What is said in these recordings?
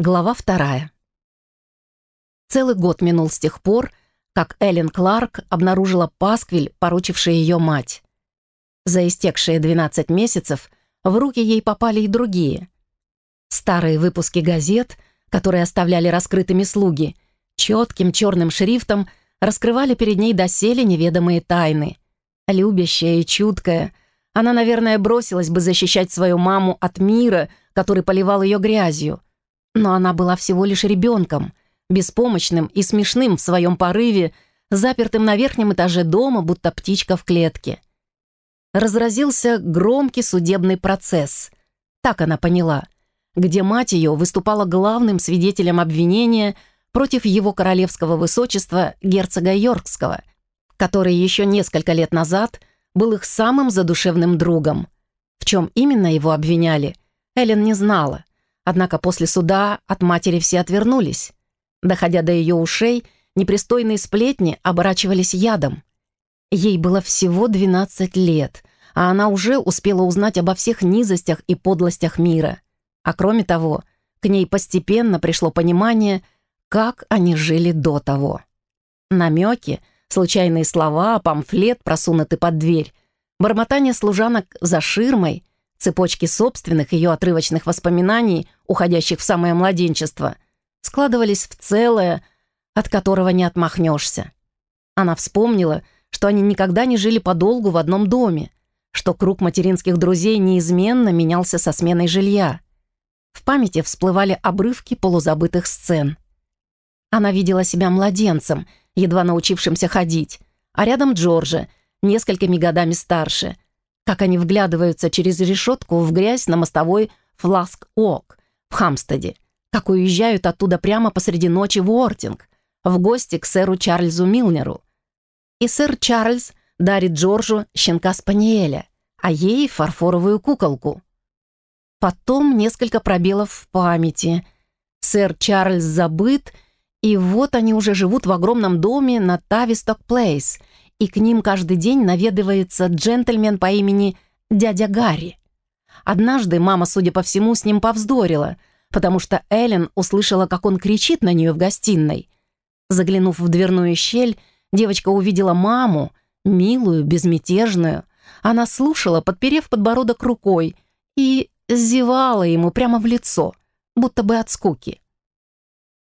Глава вторая. Целый год минул с тех пор, как Эллен Кларк обнаружила пасквиль, поручивший ее мать. За истекшие 12 месяцев в руки ей попали и другие. Старые выпуски газет, которые оставляли раскрытыми слуги, четким черным шрифтом раскрывали перед ней доселе неведомые тайны. Любящая и чуткая, она, наверное, бросилась бы защищать свою маму от мира, который поливал ее грязью — но она была всего лишь ребенком, беспомощным и смешным в своем порыве, запертым на верхнем этаже дома, будто птичка в клетке. Разразился громкий судебный процесс. Так она поняла, где мать ее выступала главным свидетелем обвинения против его королевского высочества герцога Йоркского, который еще несколько лет назад был их самым задушевным другом. В чем именно его обвиняли, Эллен не знала — Однако после суда от матери все отвернулись. Доходя до ее ушей, непристойные сплетни оборачивались ядом. Ей было всего 12 лет, а она уже успела узнать обо всех низостях и подлостях мира. А кроме того, к ней постепенно пришло понимание, как они жили до того. Намеки, случайные слова, памфлет, просунутый под дверь, бормотание служанок за ширмой — Цепочки собственных ее отрывочных воспоминаний, уходящих в самое младенчество, складывались в целое, от которого не отмахнешься. Она вспомнила, что они никогда не жили подолгу в одном доме, что круг материнских друзей неизменно менялся со сменой жилья. В памяти всплывали обрывки полузабытых сцен. Она видела себя младенцем, едва научившимся ходить, а рядом Джорджа, несколькими годами старше — как они вглядываются через решетку в грязь на мостовой Фласк-Ок в Хамстеде, как уезжают оттуда прямо посреди ночи в Уортинг, в гости к сэру Чарльзу Милнеру. И сэр Чарльз дарит Джорджу щенка-спаниеля, а ей фарфоровую куколку. Потом несколько пробелов в памяти. Сэр Чарльз забыт, и вот они уже живут в огромном доме на Тависток-Плейс — и к ним каждый день наведывается джентльмен по имени дядя Гарри. Однажды мама, судя по всему, с ним повздорила, потому что Эллен услышала, как он кричит на нее в гостиной. Заглянув в дверную щель, девочка увидела маму, милую, безмятежную. Она слушала, подперев подбородок рукой, и зевала ему прямо в лицо, будто бы от скуки.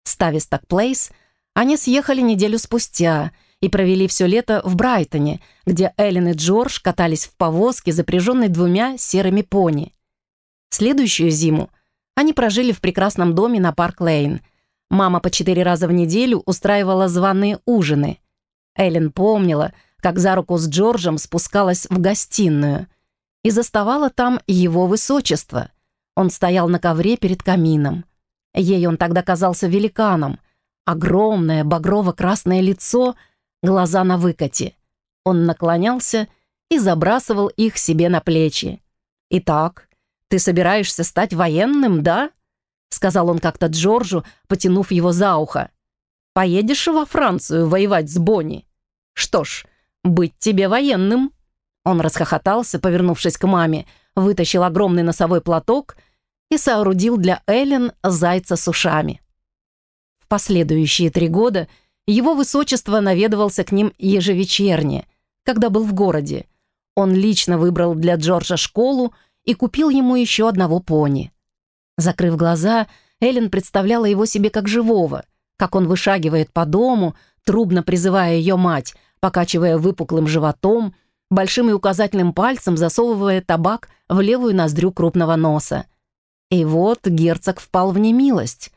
С Тависток Плейс они съехали неделю спустя — и провели все лето в Брайтоне, где Эллен и Джордж катались в повозке, запряженной двумя серыми пони. Следующую зиму они прожили в прекрасном доме на Парк-Лейн. Мама по четыре раза в неделю устраивала званые ужины. Эллен помнила, как за руку с Джорджем спускалась в гостиную и заставала там его высочество. Он стоял на ковре перед камином. Ей он тогда казался великаном. Огромное багрово-красное лицо — глаза на выкате. Он наклонялся и забрасывал их себе на плечи. «Итак, ты собираешься стать военным, да?» сказал он как-то Джорджу, потянув его за ухо. «Поедешь во Францию воевать с Бонни? Что ж, быть тебе военным». Он расхохотался, повернувшись к маме, вытащил огромный носовой платок и соорудил для Эллен зайца с ушами. В последующие три года – его высочество наведывался к ним ежевечерне, когда был в городе. Он лично выбрал для Джорджа школу и купил ему еще одного пони. Закрыв глаза, Эллен представляла его себе как живого, как он вышагивает по дому, трубно призывая ее мать, покачивая выпуклым животом, большим и указательным пальцем засовывая табак в левую ноздрю крупного носа. И вот герцог впал в немилость,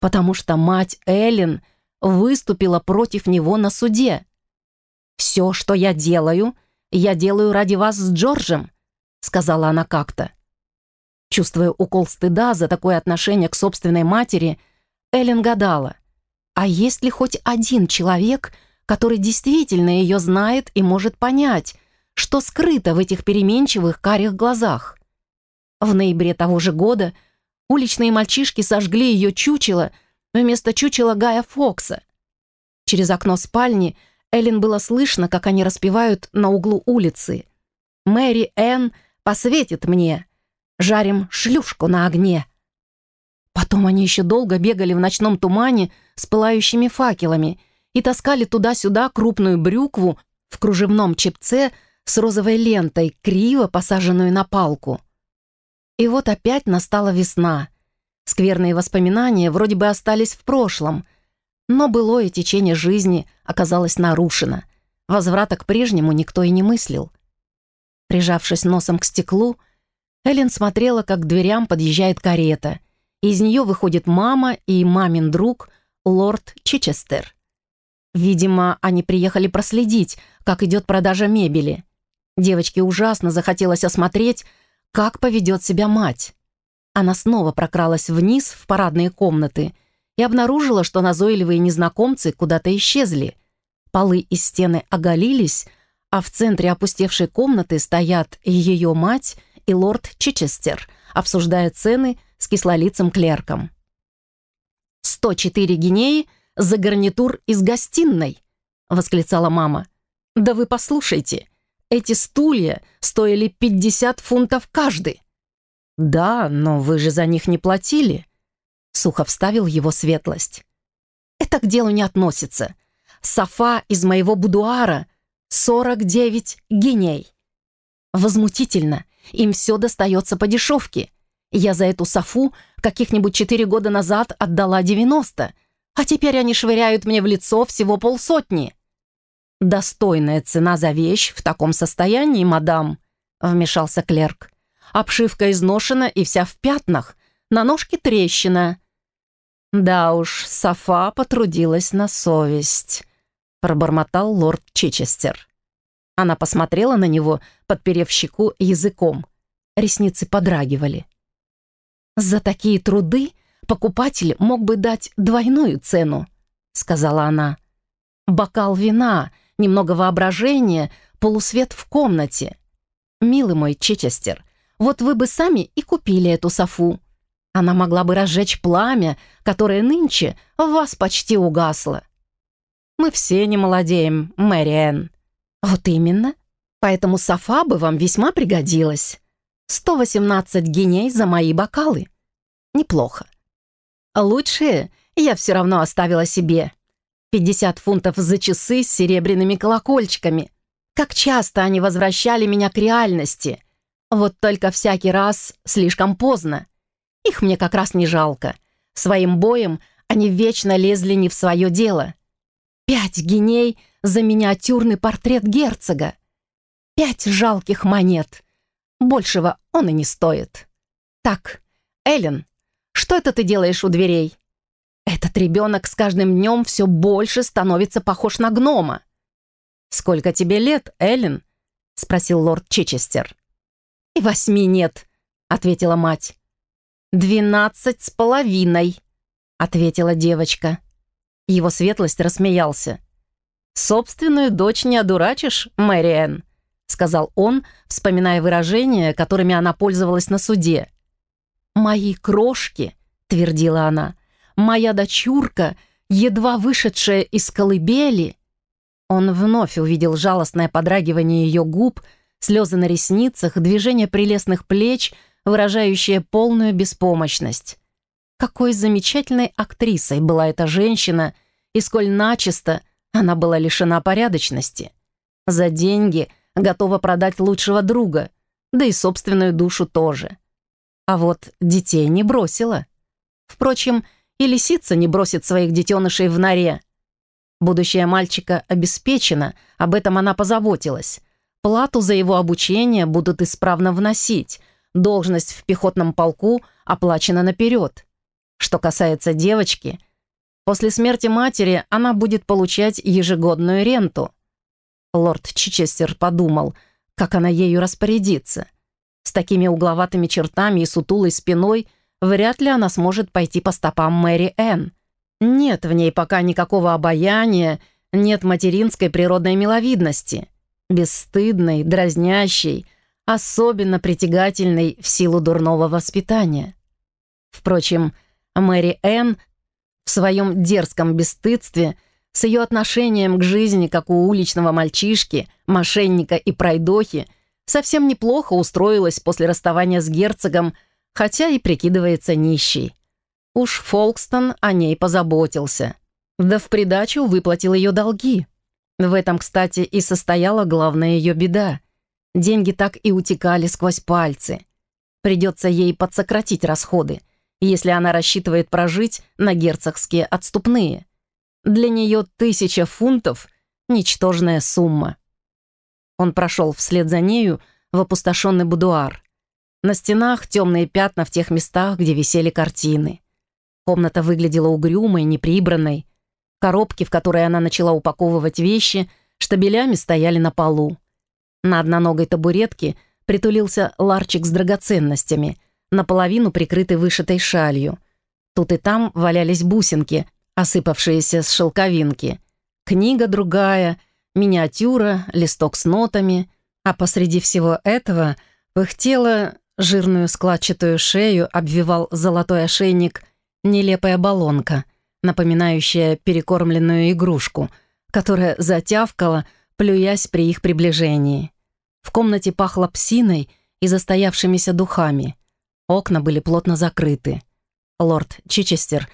потому что мать Эллен — выступила против него на суде. «Все, что я делаю, я делаю ради вас с Джорджем», сказала она как-то. Чувствуя укол стыда за такое отношение к собственной матери, Эллен гадала, а есть ли хоть один человек, который действительно ее знает и может понять, что скрыто в этих переменчивых карих глазах? В ноябре того же года уличные мальчишки сожгли ее чучело вместо чучела Гая Фокса. Через окно спальни Эллен было слышно, как они распевают на углу улицы. «Мэри Энн посветит мне, жарим шлюшку на огне». Потом они еще долго бегали в ночном тумане с пылающими факелами и таскали туда-сюда крупную брюкву в кружевном чепце с розовой лентой, криво посаженную на палку. И вот опять настала весна. Скверные воспоминания вроде бы остались в прошлом, но былое течение жизни оказалось нарушено. Возврата к прежнему никто и не мыслил. Прижавшись носом к стеклу, Эллен смотрела, как к дверям подъезжает карета. Из нее выходит мама и мамин друг, лорд Чичестер. Видимо, они приехали проследить, как идет продажа мебели. Девочке ужасно захотелось осмотреть, как поведет себя мать. Она снова прокралась вниз в парадные комнаты и обнаружила, что назойливые незнакомцы куда-то исчезли. Полы и стены оголились, а в центре опустевшей комнаты стоят ее мать и лорд Чичестер, обсуждая цены с кислолицым клерком. «104 гинеи за гарнитур из гостиной!» — восклицала мама. «Да вы послушайте, эти стулья стоили 50 фунтов каждый!» «Да, но вы же за них не платили!» Сухо вставил его светлость. «Это к делу не относится. Софа из моего будуара — 49 гиней. Возмутительно. Им все достается по дешевке. Я за эту софу каких-нибудь четыре года назад отдала 90, а теперь они швыряют мне в лицо всего полсотни. «Достойная цена за вещь в таком состоянии, мадам», — вмешался клерк. «Обшивка изношена и вся в пятнах, на ножке трещина». «Да уж, Софа потрудилась на совесть», — пробормотал лорд Чичестер. Она посмотрела на него, подперев щеку языком. Ресницы подрагивали. «За такие труды покупатель мог бы дать двойную цену», — сказала она. «Бокал вина, немного воображения, полусвет в комнате. Милый мой Чичестер, вот вы бы сами и купили эту софу. Она могла бы разжечь пламя, которое нынче в вас почти угасло. Мы все не молодеем, Мэриэн. «Вот именно. Поэтому софа бы вам весьма пригодилась. 118 геней за мои бокалы. Неплохо. Лучшее я все равно оставила себе. 50 фунтов за часы с серебряными колокольчиками. Как часто они возвращали меня к реальности. Вот только всякий раз слишком поздно. Их мне как раз не жалко. Своим боем они вечно лезли не в свое дело. Пять геней — за миниатюрный портрет герцога. Пять жалких монет. Большего он и не стоит. Так, Эллен, что это ты делаешь у дверей? Этот ребенок с каждым днем все больше становится похож на гнома. «Сколько тебе лет, Эллен?» — спросил лорд Чичестер. «И восьми нет», — ответила мать. «Двенадцать с половиной», — ответила девочка. Его светлость рассмеялся. «Собственную дочь не одурачишь, Мэриэн», — сказал он, вспоминая выражения, которыми она пользовалась на суде. «Мои крошки», — твердила она, — «моя дочурка, едва вышедшая из колыбели». Он вновь увидел жалостное подрагивание ее губ, слезы на ресницах, движение прелестных плеч, выражающее полную беспомощность. Какой замечательной актрисой была эта женщина, и сколь начисто — она была лишена порядочности. За деньги готова продать лучшего друга, да и собственную душу тоже. А вот детей не бросила. Впрочем, и лисица не бросит своих детенышей в норе. Будущее мальчика обеспечено, об этом она позаботилась. Плату за его обучение будут исправно вносить, должность в пехотном полку оплачена наперед. Что касается девочки — После смерти матери она будет получать ежегодную ренту. Лорд Чичестер подумал, как она ею распорядится. С такими угловатыми чертами и сутулой спиной вряд ли она сможет пойти по стопам Мэри Энн. Нет в ней пока никакого обаяния, нет материнской природной миловидности. Бесстыдной, дразнящей, особенно притягательной в силу дурного воспитания. Впрочем, Мэри Энн в своем дерзком бесстыдстве, с ее отношением к жизни, как у уличного мальчишки, мошенника и пройдохи, совсем неплохо устроилась после расставания с герцогом, хотя и прикидывается нищей. Уж Фолкстон о ней позаботился. Да в придачу выплатил ее долги. В этом, кстати, и состояла главная ее беда. Деньги так и утекали сквозь пальцы. Придется ей подсократить расходы, если она рассчитывает прожить на герцогские отступные. Для нее тысяча фунтов — ничтожная сумма. Он прошел вслед за нею в опустошенный будуар. На стенах темные пятна в тех местах, где висели картины. Комната выглядела угрюмой, неприбранной. Коробки, в которые она начала упаковывать вещи, штабелями стояли на полу. На одноногой табуретке притулился ларчик с драгоценностями, наполовину прикрытый вышитой шалью. Тут и там валялись бусинки, осыпавшиеся с шелковинки. Книга другая, миниатюра, листок с нотами. А посреди всего этого пыхтело жирную складчатую шею обвивал золотой ошейник нелепая баллонка, напоминающая перекормленную игрушку, которая затявкала, плюясь при их приближении. В комнате пахло псиной и застоявшимися духами. Окна были плотно закрыты. Лорд Чичестер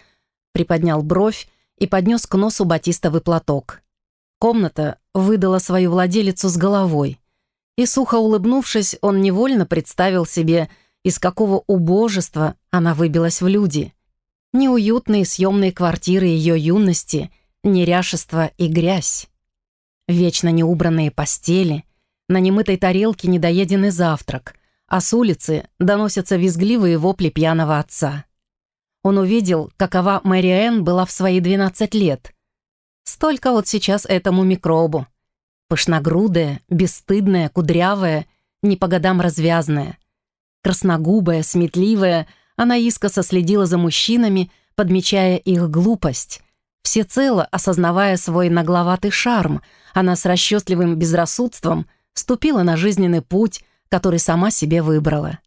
приподнял бровь и поднес к носу батистовый платок. Комната выдала свою владелицу с головой. И, сухо улыбнувшись, он невольно представил себе, из какого убожества она выбилась в люди. Неуютные съемные квартиры ее юности, неряшество и грязь. Вечно неубранные постели, на немытой тарелке недоеденный завтрак, а с улицы доносятся визгливые вопли пьяного отца. Он увидел, какова Мэри была в свои 12 лет. Столько вот сейчас этому микробу. Пышногрудая, бесстыдная, кудрявая, не по годам развязная. Красногубая, сметливая, она искоса следила за мужчинами, подмечая их глупость, Всецело осознавая свой нагловатый шарм, она с расчетливым безрассудством ступила на жизненный путь, который сама себе выбрала.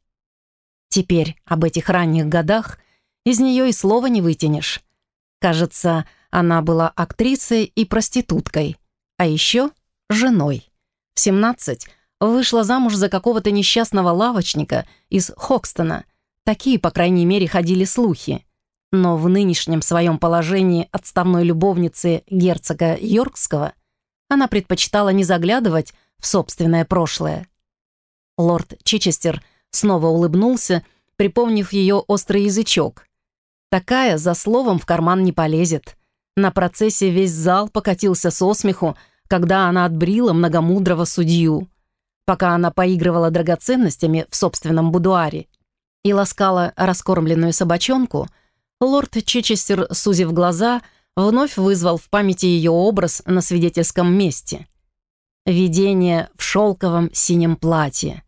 Теперь об этих ранних годах из нее и слова не вытянешь. Кажется, она была актрисой и проституткой, а еще женой. В 17 вышла замуж за какого-то несчастного лавочника из Хокстона. Такие, по крайней мере, ходили слухи. Но в нынешнем своем положении отставной любовницы герцога Йоркского она предпочитала не заглядывать в собственное прошлое. Лорд Чичестер снова улыбнулся, припомнив ее острый язычок. Такая за словом в карман не полезет. На процессе весь зал покатился со смеху, когда она отбрила многомудрого судью. Пока она поигрывала драгоценностями в собственном будуаре и ласкала раскормленную собачонку — Лорд Чичестер, сузив глаза, вновь вызвал в памяти ее образ на свидетельском месте. Видение в шелковом синем платье.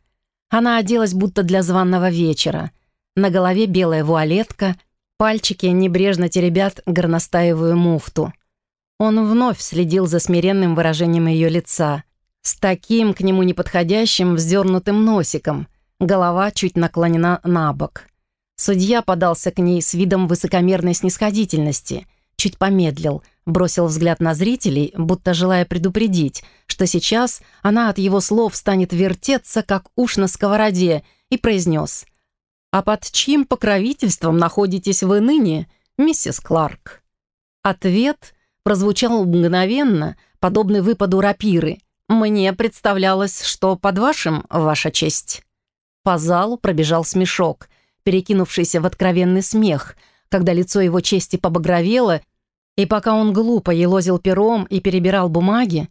Она оделась будто для званного вечера. На голове белая вуалетка, пальчики небрежно теребят горностаевую муфту. Он вновь следил за смиренным выражением ее лица, с таким к нему неподходящим вздернутым носиком, голова чуть наклонена на бок. Судья подался к ней с видом высокомерной снисходительности, чуть помедлил, бросил взгляд на зрителей, будто желая предупредить, что сейчас она от его слов станет вертеться, как уж на сковороде, и произнес «А под чьим покровительством находитесь вы ныне, миссис Кларк?» Ответ прозвучал мгновенно, подобный выпаду рапиры. «Мне представлялось, что под вашим, ваша честь». По залу пробежал смешок — перекинувшийся в откровенный смех, когда лицо его чести побагровело, и пока он глупо елозил пером и перебирал бумаги,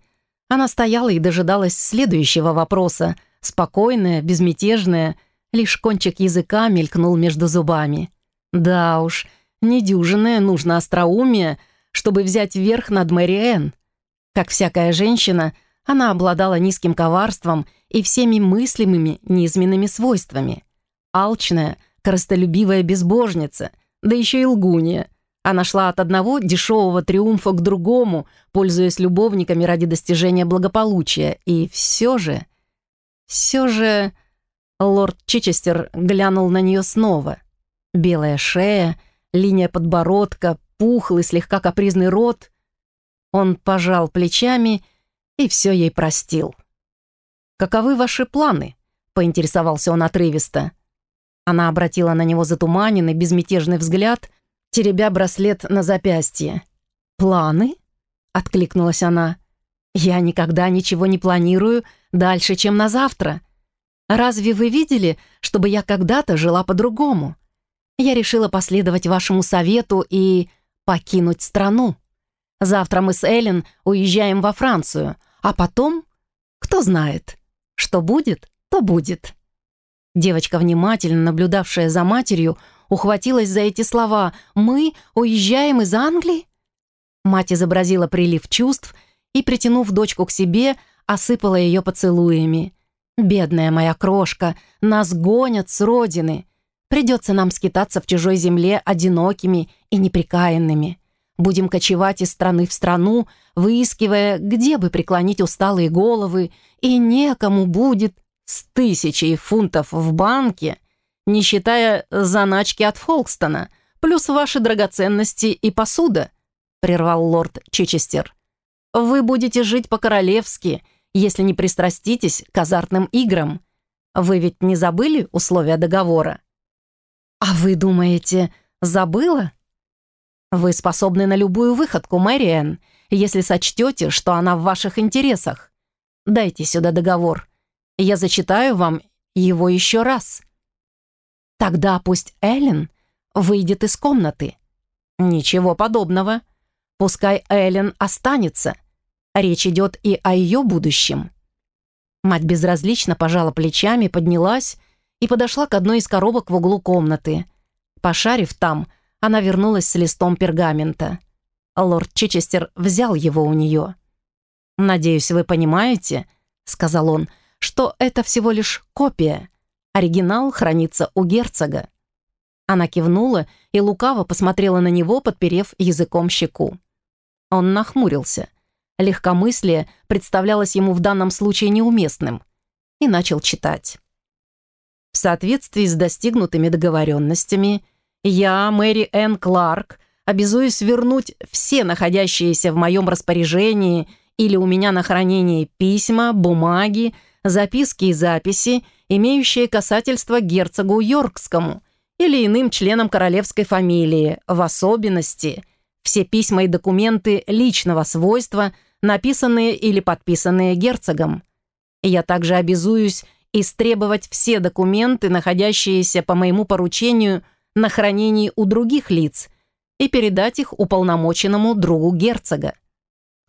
она стояла и дожидалась следующего вопроса, спокойная, безмятежная, лишь кончик языка мелькнул между зубами. Да уж, недюжинное нужно остроумие, чтобы взять верх над Мэри Как всякая женщина, она обладала низким коварством и всеми мыслимыми низменными свойствами. Алчная — коростолюбивая безбожница, да еще и лгунья. Она шла от одного дешевого триумфа к другому, пользуясь любовниками ради достижения благополучия. И все же... Все же... Лорд Чичестер глянул на нее снова. Белая шея, линия подбородка, пухлый, слегка капризный рот. Он пожал плечами и все ей простил. «Каковы ваши планы?» — поинтересовался он отрывисто. Она обратила на него затуманенный, безмятежный взгляд теребя браслет на запястье. «Планы?» — откликнулась она. «Я никогда ничего не планирую дальше, чем на завтра. Разве вы видели, чтобы я когда-то жила по-другому? Я решила последовать вашему совету и покинуть страну. Завтра мы с Эллен уезжаем во Францию, а потом, кто знает, что будет, то будет». Девочка, внимательно наблюдавшая за матерью, ухватилась за эти слова «Мы уезжаем из Англии?» Мать изобразила прилив чувств и, притянув дочку к себе, осыпала ее поцелуями. «Бедная моя крошка, нас гонят с родины. Придется нам скитаться в чужой земле одинокими и неприкаянными. Будем кочевать из страны в страну, выискивая, где бы преклонить усталые головы, и некому будет с тысячей фунтов в банке, не считая заначки от Фолкстона, плюс ваши драгоценности и посуда», — прервал лорд Чичестер. «Вы будете жить по-королевски, если не пристраститесь к азартным играм. Вы ведь не забыли условия договора?» «А вы думаете, забыла?» «Вы способны на любую выходку, Мэриэн, если сочтете, что она в ваших интересах. Дайте сюда договор. Я зачитаю вам его еще раз». «Тогда пусть Эллен выйдет из комнаты». «Ничего подобного. Пускай Эллен останется. Речь идет и о ее будущем». Мать безразлично пожала плечами, поднялась и подошла к одной из коробок в углу комнаты. Пошарив там, она вернулась с листом пергамента. Лорд Чичестер взял его у нее. «Надеюсь, вы понимаете», — сказал он, «что это всего лишь копия. Оригинал хранится у герцога». Она кивнула и лукаво посмотрела на него, подперев языком щеку. Он нахмурился. Легкомыслие представлялось ему в данном случае неуместным и начал читать. В соответствии с достигнутыми договоренностями, я, Мэри Энн Кларк, обязуюсь вернуть все находящиеся в моем распоряжении или у меня на хранении письма, бумаги, записки и записи, имеющие касательство герцогу Йоркскому или иным членам королевской фамилии, в особенности все письма и документы личного свойства, написанные или подписанные герцогом. Я также обязуюсь истребовать все документы, находящиеся по моему поручению на хранении у других лиц, и передать их уполномоченному другу герцога.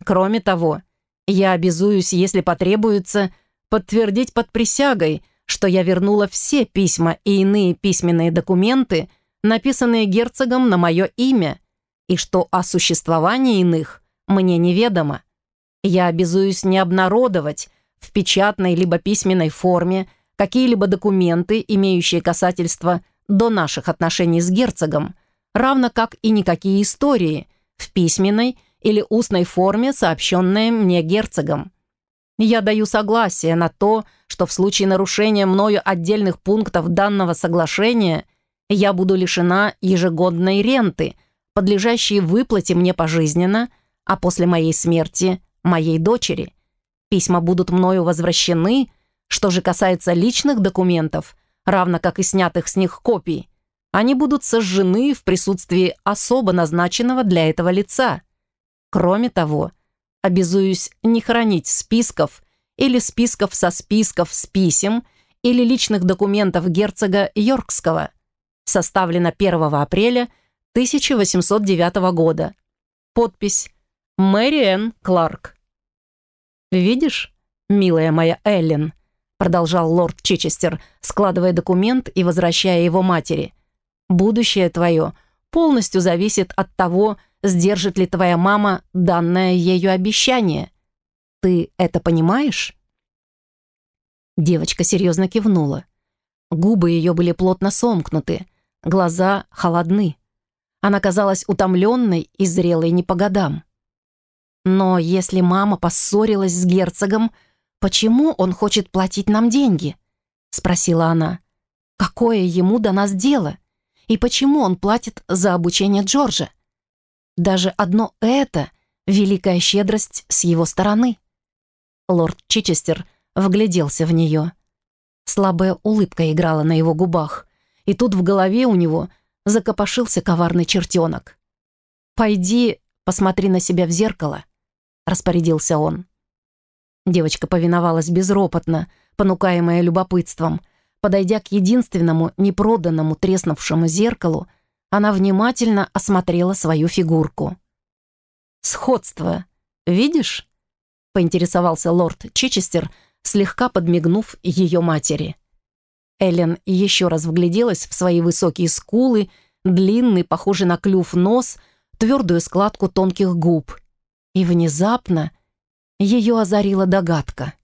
Кроме того, я обязуюсь, если потребуется, подтвердить под присягой, что я вернула все письма и иные письменные документы, написанные герцогом на мое имя, и что о существовании иных мне неведомо. Я обязуюсь не обнародовать в печатной либо письменной форме какие-либо документы, имеющие касательство до наших отношений с герцогом, равно как и никакие истории в письменной или устной форме, сообщенные мне герцогом. Я даю согласие на то, что в случае нарушения мною отдельных пунктов данного соглашения я буду лишена ежегодной ренты, подлежащей выплате мне пожизненно, а после моей смерти – моей дочери. Письма будут мною возвращены, что же касается личных документов, равно как и снятых с них копий, они будут сожжены в присутствии особо назначенного для этого лица. Кроме того, обязуюсь не хранить списков или списков со списков с писем или личных документов герцога Йоркского. Составлено 1 апреля 1809 года. Подпись «Мэри Кларк». «Видишь, милая моя Эллен», продолжал лорд Чичестер, складывая документ и возвращая его матери. «Будущее твое полностью зависит от того, сдержит ли твоя мама данное ею обещание. Ты это понимаешь?» Девочка серьезно кивнула. Губы ее были плотно сомкнуты, глаза холодны. Она казалась утомленной и зрелой не по годам. Но если мама поссорилась с герцогом, «Почему он хочет платить нам деньги?» — спросила она. «Какое ему до нас дело? И почему он платит за обучение Джорджа? Даже одно это — великая щедрость с его стороны». Лорд Чичестер вгляделся в нее. Слабая улыбка играла на его губах, и тут в голове у него закопошился коварный чертенок. «Пойди, посмотри на себя в зеркало», — распорядился он. Девочка повиновалась безропотно, понукаемая любопытством. Подойдя к единственному непроданному треснувшему зеркалу, она внимательно осмотрела свою фигурку. «Сходство. Видишь?» — поинтересовался лорд Чичестер, слегка подмигнув ее матери. Эллен еще раз вгляделась в свои высокие скулы, длинный, похожий на клюв нос, твердую складку тонких губ. И внезапно ее озарила догадка.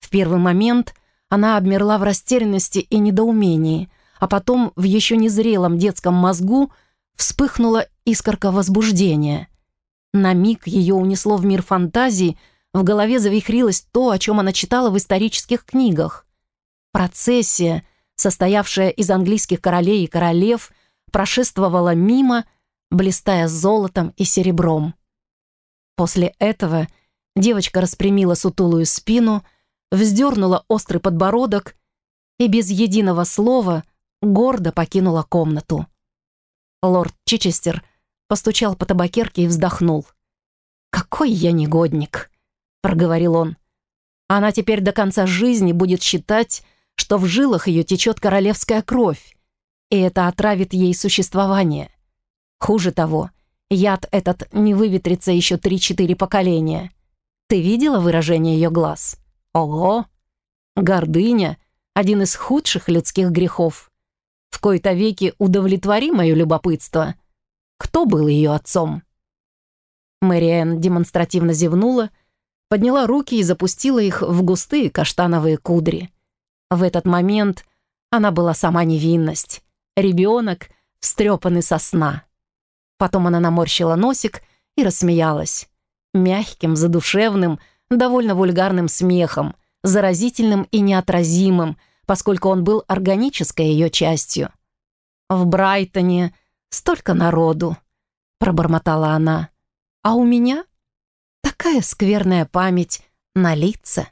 В первый момент она обмерла в растерянности и недоумении, а потом в еще незрелом детском мозгу вспыхнула искорка возбуждения. На миг ее унесло в мир фантазии, в голове завихрилось то, о чем она читала в исторических книгах. Процессия, состоявшая из английских королей и королев, прошествовала мимо, блистая золотом и серебром. После этого девочка распрямила сутулую спину, вздернула острый подбородок и без единого слова гордо покинула комнату. Лорд Чичестер постучал по табакерке и вздохнул. «Какой я негодник!» — проговорил он. «Она теперь до конца жизни будет считать, что в жилах ее течет королевская кровь, и это отравит ей существование. Хуже того, яд этот не выветрится еще три-четыре поколения. Ты видела выражение ее глаз? Ого! Гордыня — один из худших людских грехов. В кои-то веки удовлетвори мое любопытство. Кто был ее отцом?» Мэриэн демонстративно зевнула, подняла руки и запустила их в густые каштановые кудри. В этот момент она была сама невинность. Ребенок, встрепанный со сна. Потом она наморщила носик и рассмеялась. Мягким, задушевным, довольно вульгарным смехом, заразительным и неотразимым, поскольку он был органической ее частью. «В Брайтоне столько народу», — пробормотала она. «А у меня такая скверная память на лица».